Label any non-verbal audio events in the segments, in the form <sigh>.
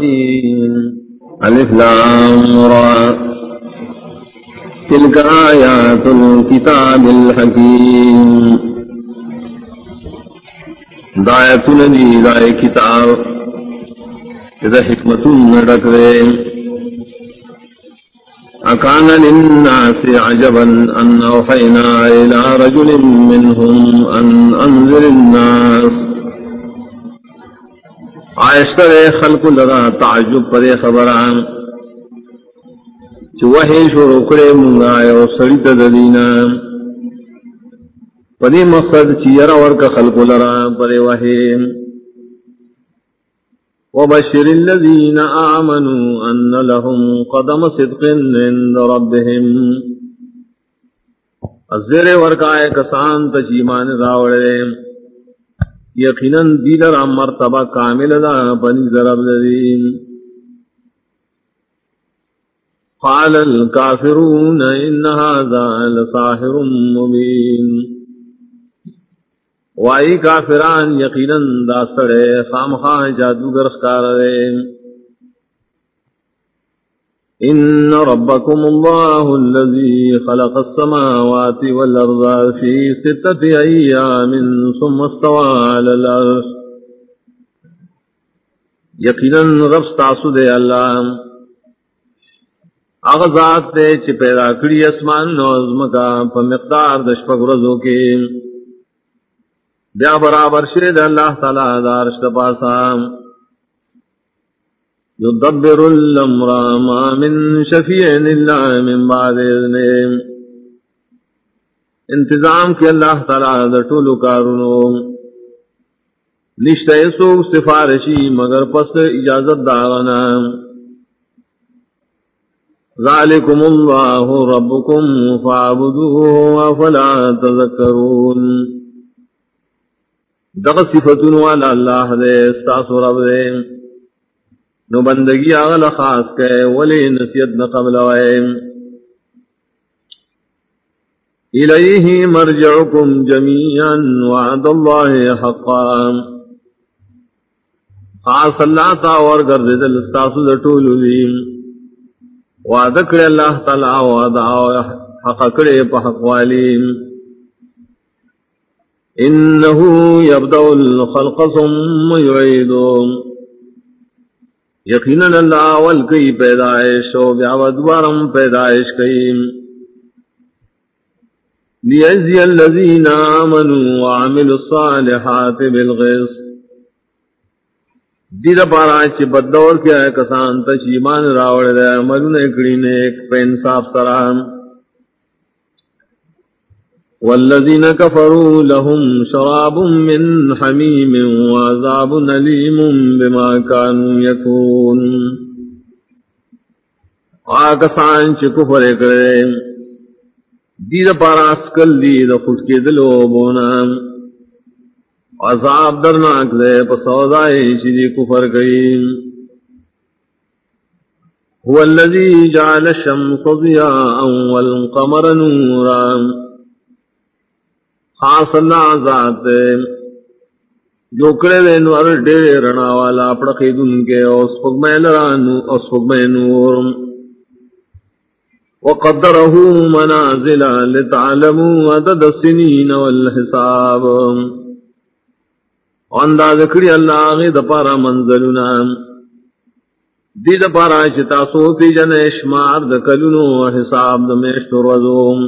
الرحيم. ألف لام را. تلك آيات الكتاب الحكيم. دعاية ندي دعاية كتاب. إذا حكمة ندك أكان للناس عجبا أن أوحينا إلى رجل منهم أن أنذر الناس. عائشتر خلق لرا تعجب پر خبران چو وحی شروع کرے منگا یو سڑیت دلینا پدی مقصد چی یرا ورک خلق لرا پر وحی۔ وبشر الذين آمنوا أن لهم قدم صدق عند ربهم الزر ورکائے کسان تجیمان راوڑے۔ یقیناً دیدر مرتبہ کامل دا پنی ضرب دین قال الكافرون ان هذا لساحر مبين وائی کافران، یقیناً دا سڑے خام جادوگر سکار رے ان ربکم اللہ الذي خلق السماوات والارض في ستة ایام ثم استوى على الارض یقیناً رب ستاسو دے اللہ۔ اغزات دے چی پیدا کری اسمان نوزم کا پا مقدار دشپک رزو کے۔ بیا برابر شری شید اللہ تعالی دارشت پاسا۔ یدبر الامر ما من شفیعن اللہ من بعد اذنیم انتظام کی اللہ تعالی در طول کارونو نشتہ سوک سفارشی مگر پس اجازت دارنا ذالکم اللہ ربکم فعبدوه فلا تذکرون دغ صفتن والا اللہ دے، استاس رب دے۔ نو بندگی آغل خاص کے، ولی نسیت نقبل وائم إليه مرجعكم جميعا وعد الله حقا۔ خاص اللہ تا اور گرد دل استاسو دٹول لیم وعد کرے اللہ تعالی وعد حق کرے پا حق والیم انه يبدا الخلق ثم يعيد یقینا اللہ اول کی پیدائش و بیا ودوارم پیدائش کئی لیجزی الذین آمنوا وعملوا الصالحات بالغیظ۔ دیر پارا چی بدور کیا ہے کسان تچ ایمان راوڑ دے عملون اکڑی نے ایک پہ انصاف سرام والذين كفروا لهم شراب من حميم وعذاب نليم بما كانوا يكون آکسان چھ کفر کرے دید پاراس کل دید خود کے دلو بونا. عذاب درناک دے پسودائی چھ کفر گئی هو الذي جعل الشمس ضياء والقمر نورا. خاص اللہ ذات جو کرے وے نور ڈیرے رنا والا پڑکی دن کے اس فگمے لرانو اس فگمے نور۔ وقدره منازل لتعلموا عدد السنين والحساب۔ انداز کری اللہ غی دپارا منزلنا دی دپارا چتا سوتی جن اشمار دکلنو حساب دمیشت روزوم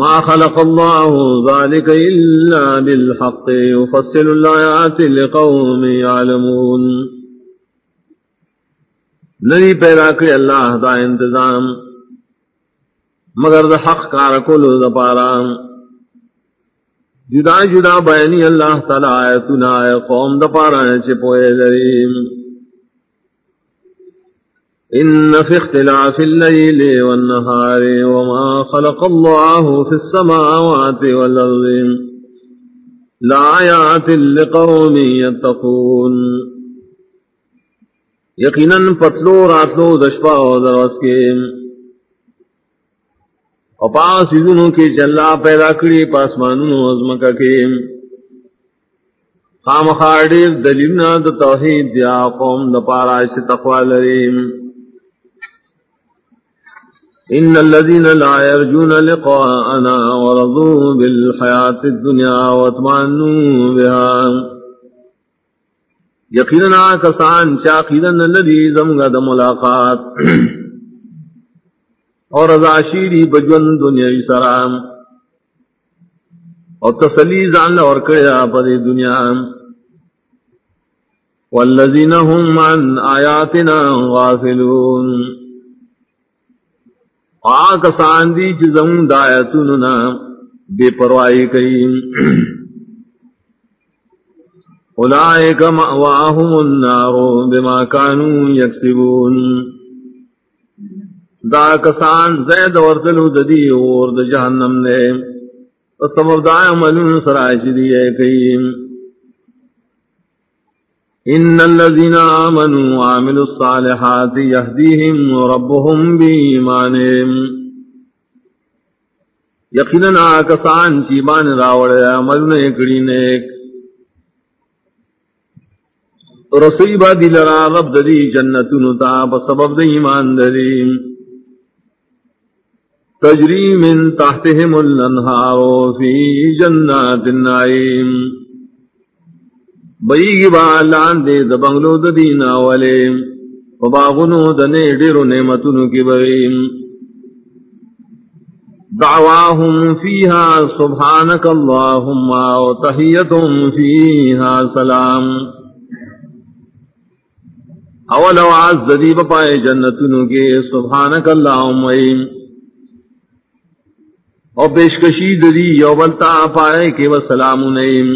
ما خلق الله ذلك إلا بالحق يفصل الآيات لقوم يعلمون. ندی پیدا کری اللہ دا انتظام، مگر دا حق کار کلو دا پارا. جدا جدا بیانی اللہ تعالی آیتنا آئے قوم دا پارا چپوئے دریم إن في اختلاف الليل والنهار وما خلق الله في السماوات والأرض لآيات لقوم يتقون. یقیناً پتلو راتلو دشپا و دروس کے اپاس ادنوں کے چلا پیدا کری پاسمانوں عظمکہ کے خام خاڑیر دلیلنا دا توحید دیا قوم دا پارا چھ تقوی لریم ان الذين لا يرجون لقاءنا ورضوا بالحياة الدنيا واطمئنوا بها. یقینا کسان شاقیدن الذي زمغ د ملاقات اور رضا شیری بجون دنیا سرام. اور تسلی زان اور کڑیا پر دنیا. والذین هم عن آیاتنا غافلون. آک ساندی چزم دایتننا بے پروائی کئیم اولائک مأواہم النار بما کانوا یکسبون۔ دا کسان زید ورتلو ددی اور د جہنم نے۔ سبب دا عملون سرائش دیئے کئیم ان الذين امنوا وعملوا الصالحات يهديهم ربهم بإيمانهم. یقینا کسان چی بان راوڑے عمل نے کڑی نیک. رسوی با دل را، رب دی جنت نتا بسبب دی ایمان دلیم تجری من تحتهم الانہار فی جنات النعیم. بیگی با لان دے دبنگلو ددینا والے وباغنو دنے ڈیرو نعمتنو کی بغیم دعواهم فيها سبحانك اللهم وتحيتهم فيها سلام. اولو عز ذی بپائے جنتنو کے سبحانك اللهم اور پیشکشی دری یوبلتا پائے کہ وہ سلام نیم.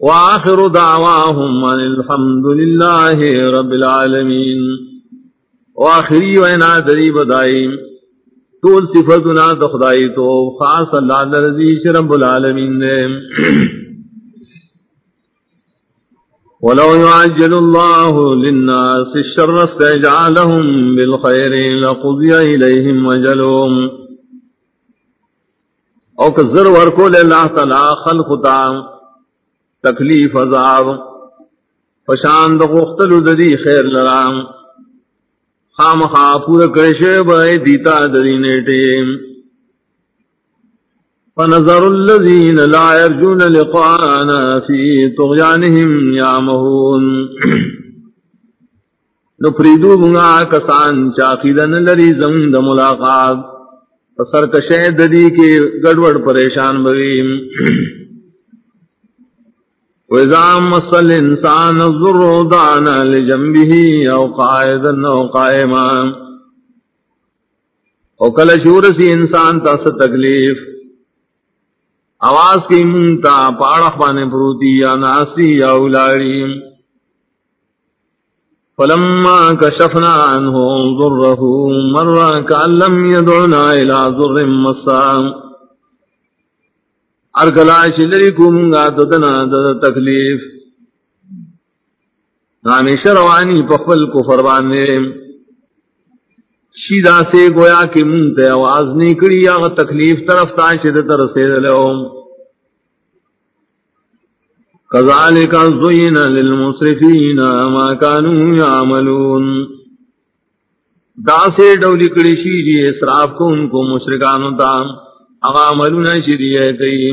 وآخر دعواهم ان الحمد لله رب العالمین وآخری وینا دری بدائی. طول صفتنا دخدائی تو خاص اللہ درزیش رب العالمین نے. ولو يعجل الله للناس الشر استجعلهم بالخير لقضي إليهم وجلهم او کزر ورکو لے اللہ تعالی خلق تا تکلیف عذاب پشاند غختل ددی خیر لرام خام خواہ پورا کرشے بائے دیتا ددی نیٹیم فنظر الذين لا يرجون لقاءنا في طغيانهم يعمهون <clears throat> نفریدو منگا کسان چاقیدن لری زمد ملاقات. فسرکشے ددی کے گڑوڑ پریشان بغیم <clears throat> وَإِذَا مَسَّ الْإِنسَانَ الضُّرُّ دَعَنَا لِجَنبِهِ او کل شور انسان تا تکلیف، آواز کی منتا پاڑخ بانے پروتی یا ناسی یا اولاری فلما کشفنا عنہ ضرہو مرہ کان لم یدعنا الى ضر مسام ارکلا شلری کو منگا ددنا دد تکلیف۔ ہمیشہ روانی پخبل کو فربانے شیدا سے گویا کہ منہ تے آواز نہیں کری یا تکلیف طرف تا شد تر سے لو کذالک زین للمسرفین ما كانوا يعملون دا سے ڈولی کڑی شی جی اسراف کو ان کو مشرکانو تا۔ اغاملون عملنا شریعہ کئی